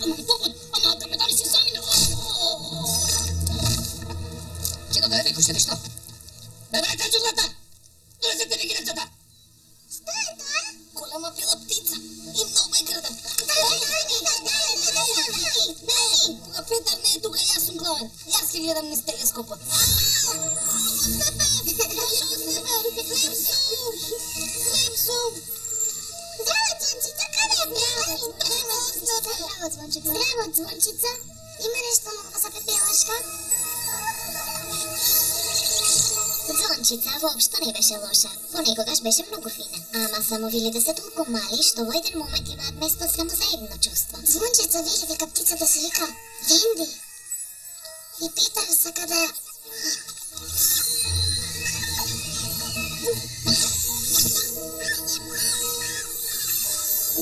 Попот, ама да ме дали си замина. Ќе да даде некој ще нешто? Да даде чудлата! Донесете ми гирецата! Што е тоа? Голема бела птица и многу е грда. Дај, дај ми, дај, дај, дај, дај, дај. Кога Петар не е каде е? Здраво, Звончица. Здраво, Звончица. Има нешто ново за пепелашка? Звончица воопшто не беше лоша. Понекогаш беше многу фина. Ама само вилите се толку мали, што во еден момент имаат место само за едно чувство. Звончица вели дека птицата се вика Венди. И Петар сака да.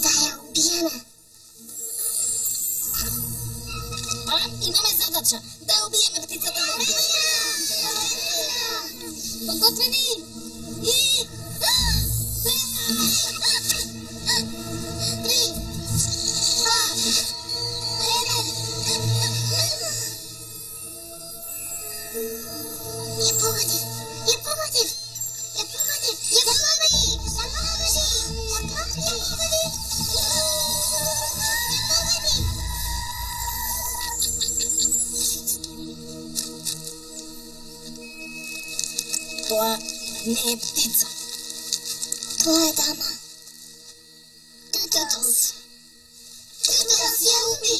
Да ја убиеме. i mamy zadacze. Da ubijemy ptica do góry. Podkoczeni! I... Trzy, dwa, jeden. Nie pochodzi, nie pochodzi. Тоа не е птица. Тоа е дама. Тутос. Тутос ја уби.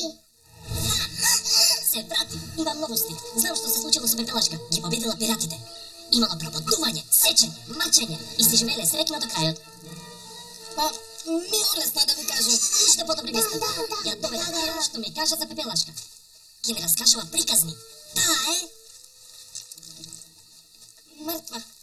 Се брати, имам новости. Знам што се случило со пепелашка. Ги победила пиратите. Имала прободување, сечење, мачење и се живееле среќно до крајот. Па, ми е олесна да ви кажам. Уште подобри вести. Да, да, Ја доведа да, да. што ми кажа за пепелашка. Ке ми раскажува приказни. Таа е... más.